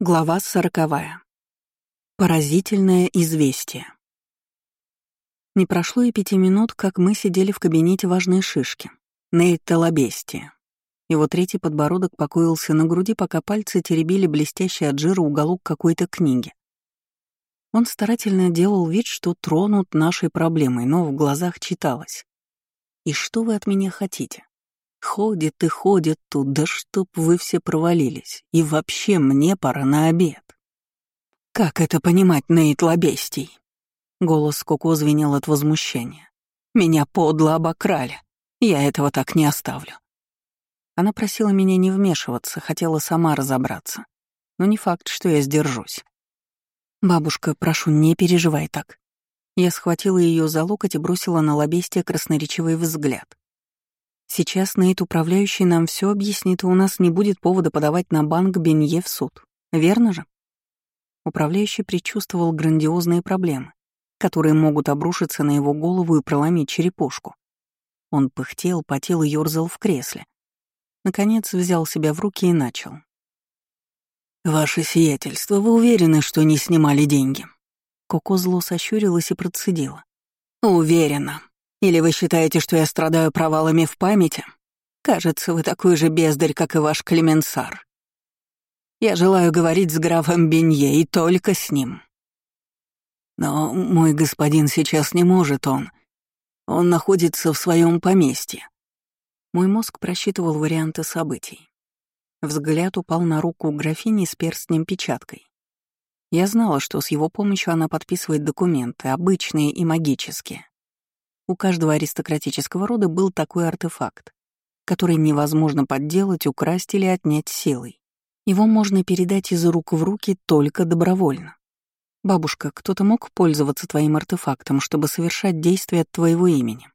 Глава сороковая. Поразительное известие. Не прошло и пяти минут, как мы сидели в кабинете важной шишки, Нейта Лобестия. Его третий подбородок покоился на груди, пока пальцы теребили блестящий от жира уголок какой-то книги. Он старательно делал вид, что тронут нашей проблемой, но в глазах читалось. «И что вы от меня хотите? Ходит и ходит тут, да чтоб вы все провалились. И вообще мне пора на обед. Как это понимать, Нейт Лобестий? Голос Коко звенел от возмущения. Меня подло обокрали. Я этого так не оставлю. Она просила меня не вмешиваться, хотела сама разобраться. Но не факт, что я сдержусь. «Бабушка, прошу, не переживай так». Я схватила ее за локоть и бросила на лобестия красноречивый взгляд. Сейчас Нейт, управляющий, нам все объяснит, и у нас не будет повода подавать на банк Бенье в суд. Верно же? Управляющий предчувствовал грандиозные проблемы, которые могут обрушиться на его голову и проломить черепушку. Он пыхтел, потел и ёрзал в кресле. Наконец взял себя в руки и начал. «Ваше сиятельство, вы уверены, что не снимали деньги?» Коко зло сощурилась и процедила. «Уверена», или вы считаете, что я страдаю провалами в памяти? Кажется, вы такой же бездарь, как и ваш Клеменсар. Я желаю говорить с графом Бенье и только с ним. Но мой господин сейчас не может, он... Он находится в своем поместье. Мой мозг просчитывал варианты событий. Взгляд упал на руку графини с перстнем-печаткой. Я знала, что с его помощью она подписывает документы, обычные и магические. У каждого аристократического рода был такой артефакт, который невозможно подделать, украсть или отнять силой. Его можно передать из рук в руки только добровольно. «Бабушка, кто-то мог пользоваться твоим артефактом, чтобы совершать действия от твоего имени?»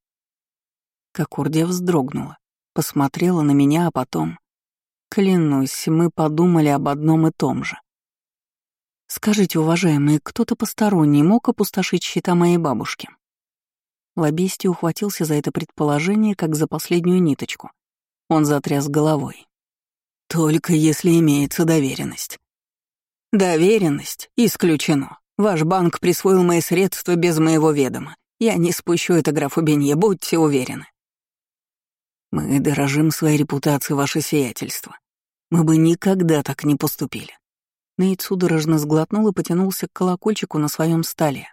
Кокордия вздрогнула, посмотрела на меня, а потом... Клянусь, мы подумали об одном и том же. «Скажите, уважаемые, кто-то посторонний мог опустошить счета моей бабушки?» Лобести ухватился за это предположение, как за последнюю ниточку. Он затряс головой. «Только если имеется доверенность». «Доверенность? Исключено. Ваш банк присвоил мои средства без моего ведома. Я не спущу это графу Бенье, будьте уверены». «Мы дорожим своей репутацией, ваше сиятельство. Мы бы никогда так не поступили». Нейт судорожно сглотнул и потянулся к колокольчику на своем столе.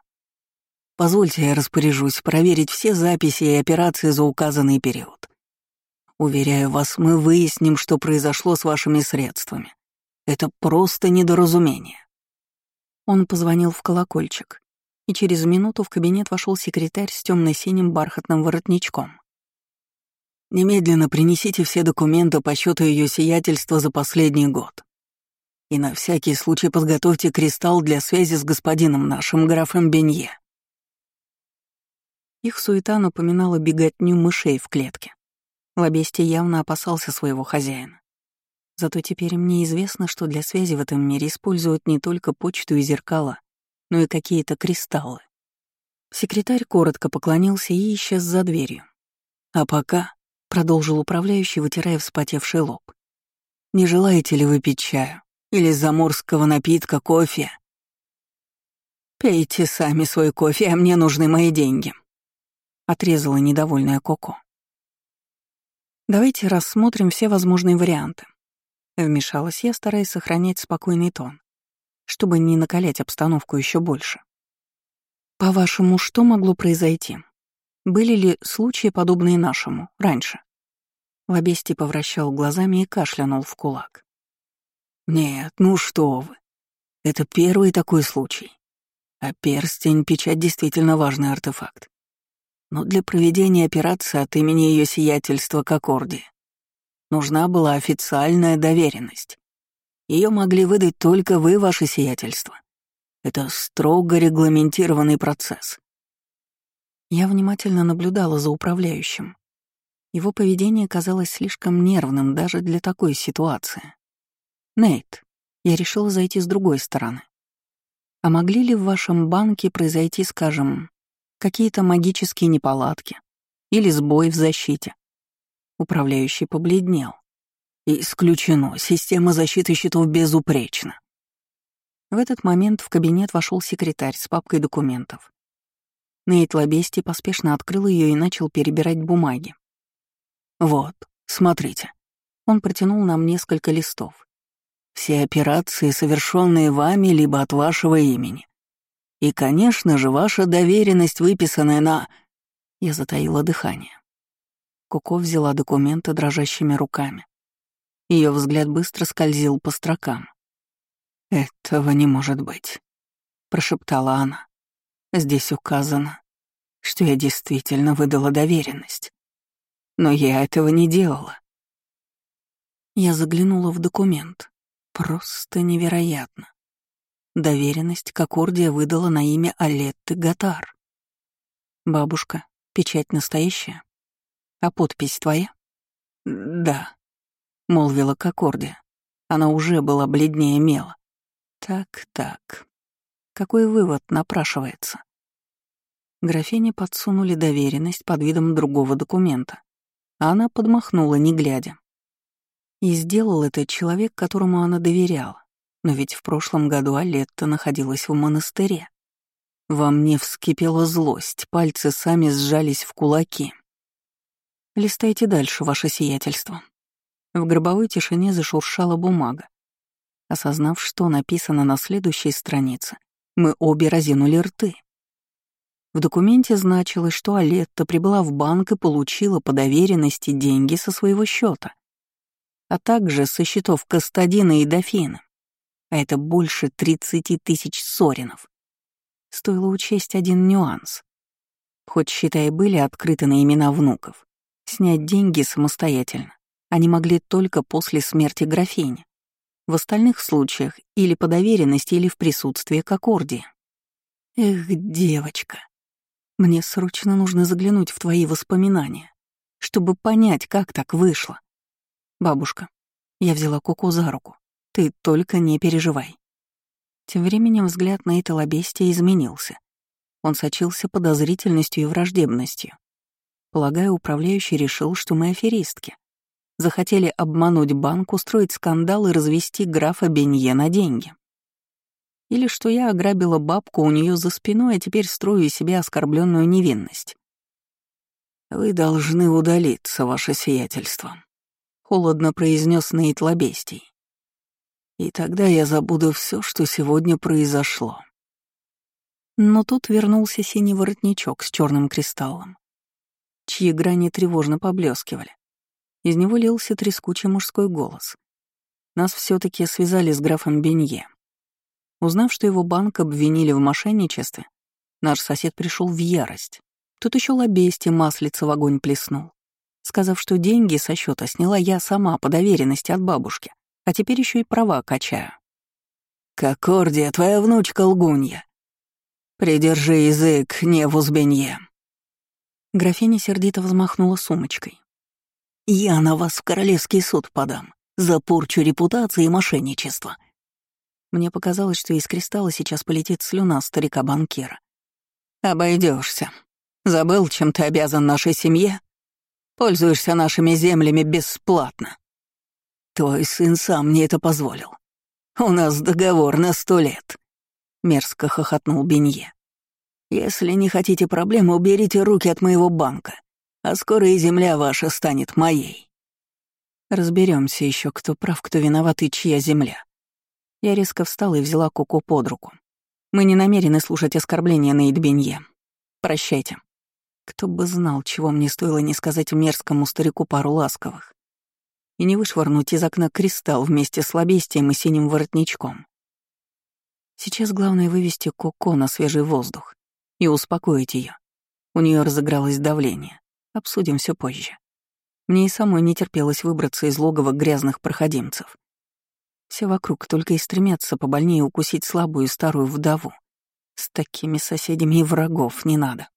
Позвольте, я распоряжусь проверить все записи и операции за указанный период. Уверяю вас, мы выясним, что произошло с вашими средствами. Это просто недоразумение. Он позвонил в колокольчик, и через минуту в кабинет вошел секретарь с темно-синим бархатным воротничком. Немедленно принесите все документы по счету ее сиятельства за последний год. И на всякий случай подготовьте кристалл для связи с господином нашим графом Бенье. Их суета напоминала беготню мышей в клетке. Лобести явно опасался своего хозяина. Зато теперь мне известно, что для связи в этом мире используют не только почту и зеркала, но и какие-то кристаллы. Секретарь коротко поклонился и исчез за дверью. «А пока», — продолжил управляющий, вытирая вспотевший лоб, «не желаете ли выпить чаю? Или заморского напитка, кофе?» «Пейте сами свой кофе, а мне нужны мои деньги», — отрезала недовольная Коко. «Давайте рассмотрим все возможные варианты», — вмешалась я, стараясь сохранять спокойный тон, чтобы не накалять обстановку еще больше. «По-вашему, что могло произойти? Были ли случаи, подобные нашему, раньше?» Лобести повращал глазами и кашлянул в кулак. «Нет, ну что вы. Это первый такой случай. А перстень — печать действительно важный артефакт но для проведения операции от имени ее сиятельства Кокорди нужна была официальная доверенность. Ее могли выдать только вы, ваше сиятельство. Это строго регламентированный процесс. Я внимательно наблюдала за управляющим. Его поведение казалось слишком нервным даже для такой ситуации. Нейт, я решила зайти с другой стороны. А могли ли в вашем банке произойти, скажем, какие-то магические неполадки или сбой в защите. Управляющий побледнел. Исключено, система защиты счетов безупречна. В этот момент в кабинет вошел секретарь с папкой документов. Нейт Лобести поспешно открыл ее и начал перебирать бумаги. «Вот, смотрите». Он протянул нам несколько листов. «Все операции, совершенные вами, либо от вашего имени. И, конечно же, ваша доверенность, выписанная на...» Я затаила дыхание. Коко взяла документы дрожащими руками. Ее взгляд быстро скользил по строкам. «Этого не может быть», — прошептала она. «Здесь указано, что я действительно выдала доверенность. Но я этого не делала». Я заглянула в документ. Просто невероятно. Доверенность Кокордия выдала на имя Алетты Гатар. «Бабушка, печать настоящая? А подпись твоя?» «Да», — молвила Кокордия. Она уже была бледнее мела. Так-так. Какой вывод напрашивается? Графине подсунули доверенность под видом другого документа. А она подмахнула, не глядя. И сделал это человек, которому она доверяла. Но ведь в прошлом году Алетта находилась в монастыре. Во мне вскипела злость, пальцы сами сжались в кулаки. «Листайте дальше, ваше сиятельство». В гробовой тишине зашуршала бумага. Осознав, что написано на следующей странице, мы обе разинули рты. В документе значилось, что Алетта прибыла в банк и получила по доверенности деньги со своего счета, а также со счетов Кастадина и Дофина. А это больше 30 тысяч соринов. Стоило учесть один нюанс. Хоть счета и были открыты на имена внуков, снять деньги самостоятельно они могли только после смерти графини. В остальных случаях или по доверенности, или в присутствии Кокорди. Эх, девочка, мне срочно нужно заглянуть в твои воспоминания, чтобы понять, как так вышло. Бабушка, я взяла Коко за руку. Ты только не переживай. Тем временем взгляд на это лобестия изменился. Он сочился подозрительностью и враждебностью. Полагаю, управляющий решил, что мы аферистки захотели обмануть банк, устроить скандал и развести графа Бенье на деньги. Или что я ограбила бабку у нее за спиной, а теперь строю себе оскорбленную невинность. «Вы должны удалиться, ваше сиятельство», — холодно произнес Нейт Лобестий. «И тогда я забуду все, что сегодня произошло». Но тут вернулся синий воротничок с черным кристаллом, чьи грани тревожно поблескивали. Из него лился трескучий мужской голос. Нас все таки связали с графом Бенье. Узнав, что его банк обвинили в мошенничестве, наш сосед пришел в ярость. Тут еще лобести маслица в огонь плеснул, сказав, что деньги со счета сняла я сама по доверенности от бабушки, а теперь еще и права качаю. «Кокордия, твоя внучка лгунья. Придержи язык, не в узбенье». Графиня сердито взмахнула сумочкой. Я на вас в королевский суд подам за порчу репутации и мошенничество. Мне показалось, что из кристалла сейчас полетит слюна старика-банкира. Обойдешься. Забыл, чем ты обязан нашей семье? Пользуешься нашими землями бесплатно. Твой сын сам мне это позволил. У нас договор на сто лет. Мерзко хохотнул Бенье. Если не хотите проблем, уберите руки от моего банка а скоро и земля ваша станет моей. Разберемся еще, кто прав, кто виноват и чья земля. Я резко встала и взяла Коко под руку. Мы не намерены слушать оскорбления на Идбенье. Прощайте. Кто бы знал, чего мне стоило не сказать мерзкому старику пару ласковых. И не вышвырнуть из окна кристалл вместе с лобестием и синим воротничком. Сейчас главное вывести Коко на свежий воздух и успокоить ее. У нее разыгралось давление. Обсудим все позже. Мне и самой не терпелось выбраться из логова грязных проходимцев. Все вокруг только и стремятся побольнее укусить слабую старую вдову. С такими соседями и врагов не надо.